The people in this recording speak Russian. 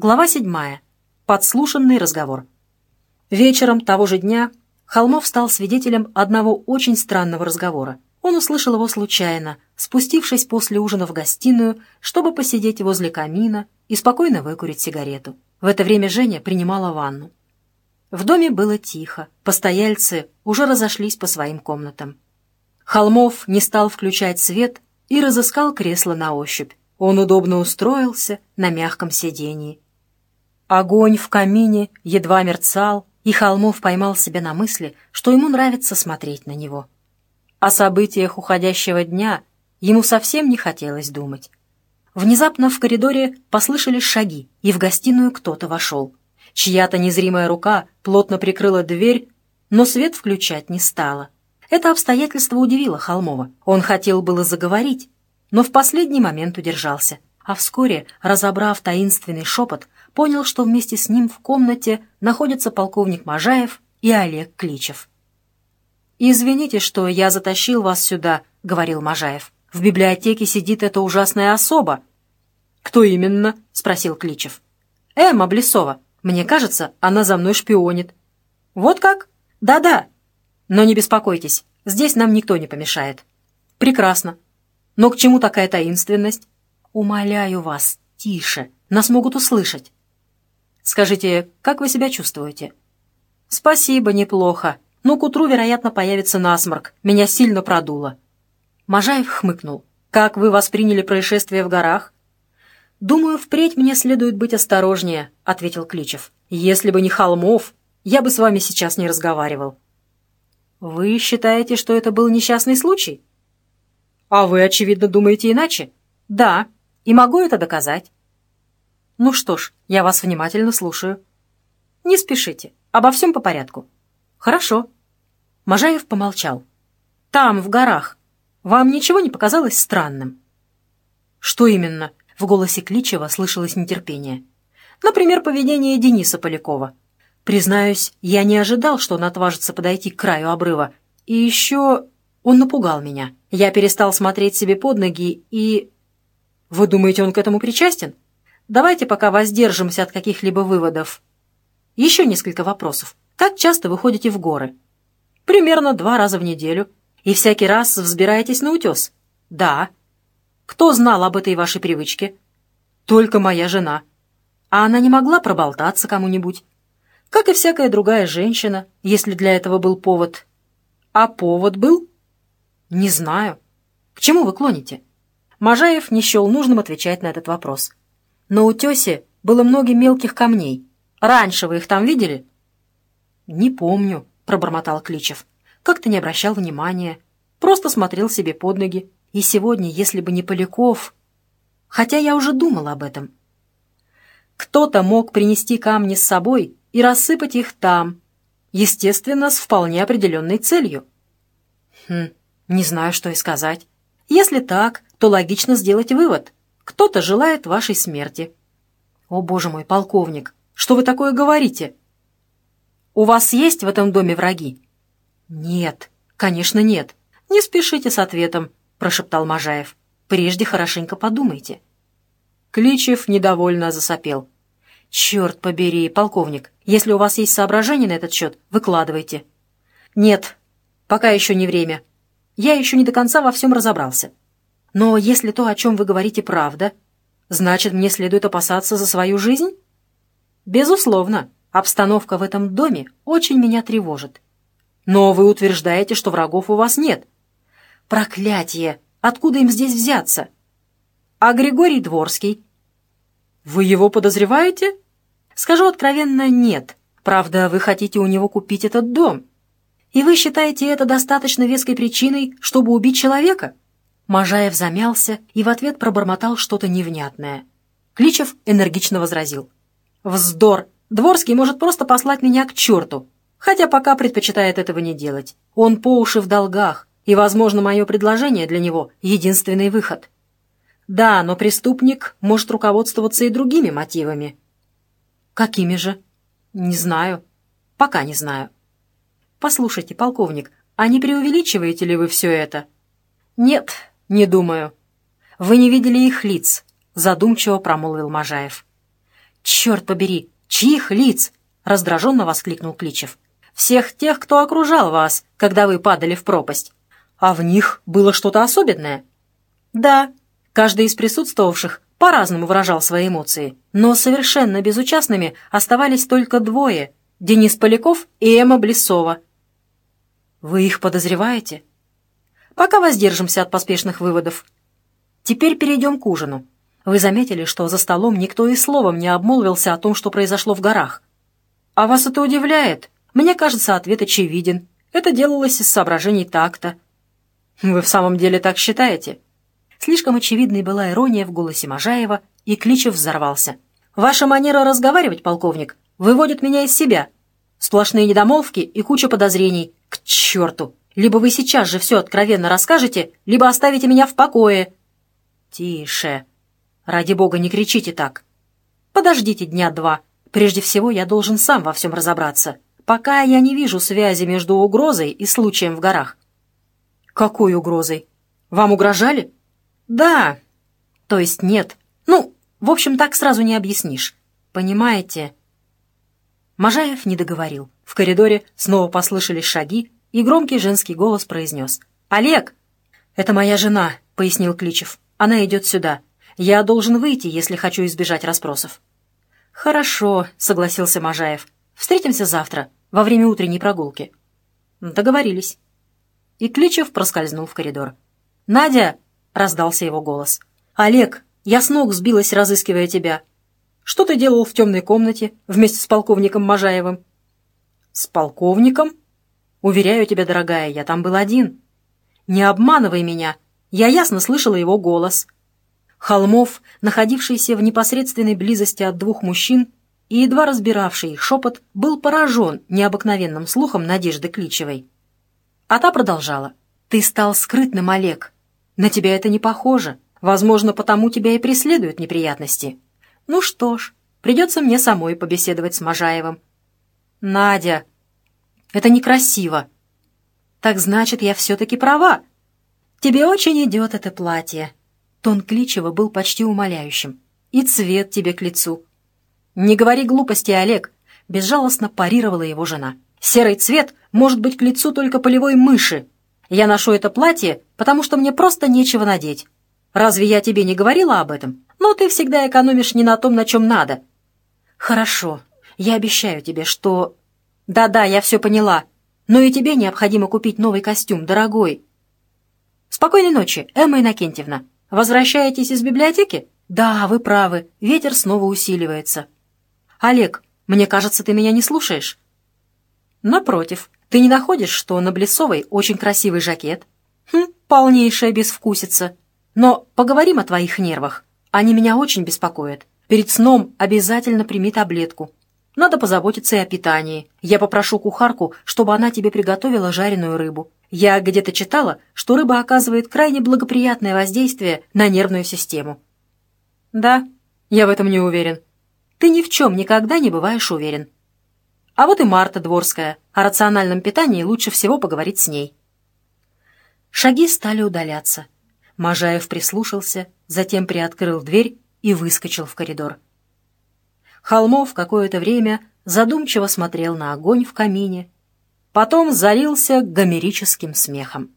Глава седьмая. Подслушанный разговор. Вечером того же дня Холмов стал свидетелем одного очень странного разговора. Он услышал его случайно, спустившись после ужина в гостиную, чтобы посидеть возле камина и спокойно выкурить сигарету. В это время Женя принимала ванну. В доме было тихо, постояльцы уже разошлись по своим комнатам. Холмов не стал включать свет и разыскал кресло на ощупь. Он удобно устроился на мягком сидении. Огонь в камине едва мерцал, и Холмов поймал себя на мысли, что ему нравится смотреть на него. О событиях уходящего дня ему совсем не хотелось думать. Внезапно в коридоре послышались шаги, и в гостиную кто-то вошел. Чья-то незримая рука плотно прикрыла дверь, но свет включать не стала. Это обстоятельство удивило Холмова. Он хотел было заговорить, но в последний момент удержался. А вскоре, разобрав таинственный шепот, понял, что вместе с ним в комнате находятся полковник Можаев и Олег Кличев. «Извините, что я затащил вас сюда», — говорил Можаев. «В библиотеке сидит эта ужасная особа». «Кто именно?» — спросил Кличев. «Эмма Блесова. Мне кажется, она за мной шпионит». «Вот как? Да-да. Но не беспокойтесь, здесь нам никто не помешает». «Прекрасно. Но к чему такая таинственность?» «Умоляю вас, тише, нас могут услышать». Скажите, как вы себя чувствуете?» «Спасибо, неплохо. Но к утру, вероятно, появится насморк. Меня сильно продуло». Можаев хмыкнул. «Как вы восприняли происшествие в горах?» «Думаю, впредь мне следует быть осторожнее», — ответил Кличев. «Если бы не Холмов, я бы с вами сейчас не разговаривал». «Вы считаете, что это был несчастный случай?» «А вы, очевидно, думаете иначе?» «Да, и могу это доказать». «Ну что ж, я вас внимательно слушаю». «Не спешите. Обо всем по порядку». «Хорошо». Можаев помолчал. «Там, в горах. Вам ничего не показалось странным?» «Что именно?» В голосе Кличева слышалось нетерпение. «Например, поведение Дениса Полякова. Признаюсь, я не ожидал, что он отважится подойти к краю обрыва. И еще он напугал меня. Я перестал смотреть себе под ноги и... Вы думаете, он к этому причастен?» Давайте пока воздержимся от каких-либо выводов. Еще несколько вопросов. Как часто вы ходите в горы? Примерно два раза в неделю. И всякий раз взбираетесь на утес? Да. Кто знал об этой вашей привычке? Только моя жена. А она не могла проболтаться кому-нибудь? Как и всякая другая женщина, если для этого был повод. А повод был? Не знаю. К чему вы клоните? Можаев не счел нужным отвечать на этот вопрос. На утесе было много мелких камней. Раньше вы их там видели?» «Не помню», — пробормотал Кличев. «Как-то не обращал внимания. Просто смотрел себе под ноги. И сегодня, если бы не Поляков... Хотя я уже думал об этом. Кто-то мог принести камни с собой и рассыпать их там, естественно, с вполне определенной целью. Хм, не знаю, что и сказать. Если так, то логично сделать вывод — кто-то желает вашей смерти». «О, боже мой, полковник, что вы такое говорите?» «У вас есть в этом доме враги?» «Нет, конечно, нет. Не спешите с ответом», — прошептал Можаев. «Прежде хорошенько подумайте». Кличев недовольно засопел. «Черт побери, полковник, если у вас есть соображения на этот счет, выкладывайте». «Нет, пока еще не время. Я еще не до конца во всем разобрался. Но если то, о чем вы говорите, правда, значит, мне следует опасаться за свою жизнь? Безусловно, обстановка в этом доме очень меня тревожит. Но вы утверждаете, что врагов у вас нет. Проклятие! Откуда им здесь взяться? А Григорий Дворский? Вы его подозреваете? Скажу откровенно, нет. Правда, вы хотите у него купить этот дом. И вы считаете это достаточно веской причиной, чтобы убить человека? Можаев замялся и в ответ пробормотал что-то невнятное. Кличев энергично возразил. «Вздор! Дворский может просто послать меня к черту, хотя пока предпочитает этого не делать. Он по уши в долгах, и, возможно, мое предложение для него — единственный выход. Да, но преступник может руководствоваться и другими мотивами». «Какими же?» «Не знаю. Пока не знаю». «Послушайте, полковник, а не преувеличиваете ли вы все это?» «Нет, «Не думаю. Вы не видели их лиц», — задумчиво промолвил Можаев. «Черт побери! Чьих лиц?» — раздраженно воскликнул Кличев. «Всех тех, кто окружал вас, когда вы падали в пропасть. А в них было что-то особенное?» «Да». Каждый из присутствовавших по-разному выражал свои эмоции, но совершенно безучастными оставались только двое — Денис Поляков и Эмма Блесова. «Вы их подозреваете?» «Пока воздержимся от поспешных выводов. Теперь перейдем к ужину. Вы заметили, что за столом никто и словом не обмолвился о том, что произошло в горах? А вас это удивляет? Мне кажется, ответ очевиден. Это делалось из соображений такта». «Вы в самом деле так считаете?» Слишком очевидной была ирония в голосе Можаева, и Кличев взорвался. «Ваша манера разговаривать, полковник, выводит меня из себя. Сплошные недомолвки и куча подозрений. К черту! Либо вы сейчас же все откровенно расскажете, либо оставите меня в покое». «Тише. Ради бога, не кричите так. Подождите дня два. Прежде всего, я должен сам во всем разобраться, пока я не вижу связи между угрозой и случаем в горах». «Какой угрозой? Вам угрожали?» «Да. То есть нет. Ну, в общем, так сразу не объяснишь. Понимаете?» Можаев не договорил. В коридоре снова послышались шаги, и громкий женский голос произнес. «Олег!» «Это моя жена», — пояснил Кличев. «Она идет сюда. Я должен выйти, если хочу избежать расспросов». «Хорошо», — согласился Можаев. «Встретимся завтра, во время утренней прогулки». «Договорились». И Кличев проскользнул в коридор. «Надя!» раздался его голос. «Олег, я с ног сбилась, разыскивая тебя. Что ты делал в темной комнате вместе с полковником Можаевым?» «С полковником?» «Уверяю тебя, дорогая, я там был один. Не обманывай меня, я ясно слышала его голос». Холмов, находившийся в непосредственной близости от двух мужчин и едва разбиравший их шепот, был поражен необыкновенным слухом Надежды Кличевой. А та продолжала. «Ты стал скрытным, Олег. На тебя это не похоже. Возможно, потому тебя и преследуют неприятности. Ну что ж, придется мне самой побеседовать с Можаевым. Надя, это некрасиво. Так значит, я все-таки права. Тебе очень идет это платье. Тон Кличева был почти умоляющим. И цвет тебе к лицу. Не говори глупости, Олег, безжалостно парировала его жена. Серый цвет может быть к лицу только полевой мыши, я ношу это платье, потому что мне просто нечего надеть. Разве я тебе не говорила об этом? Но ты всегда экономишь не на том, на чем надо». «Хорошо. Я обещаю тебе, что...» «Да-да, я все поняла. Но и тебе необходимо купить новый костюм, дорогой». «Спокойной ночи, Эмма Иннокентьевна. Возвращаетесь из библиотеки?» «Да, вы правы. Ветер снова усиливается». «Олег, мне кажется, ты меня не слушаешь?» «Напротив, ты не находишь, что на Блесовой очень красивый жакет? Хм, полнейшая безвкусица. Но поговорим о твоих нервах. Они меня очень беспокоят. Перед сном обязательно прими таблетку. Надо позаботиться и о питании. Я попрошу кухарку, чтобы она тебе приготовила жареную рыбу. Я где-то читала, что рыба оказывает крайне благоприятное воздействие на нервную систему. Да, я в этом не уверен. Ты ни в чем никогда не бываешь уверен. А вот и Марта Дворская. О рациональном питании лучше всего поговорить с ней. Шаги стали удаляться. Можаев прислушался, затем приоткрыл дверь и выскочил в коридор. Холмов какое-то время задумчиво смотрел на огонь в камине, потом залился гомерическим смехом.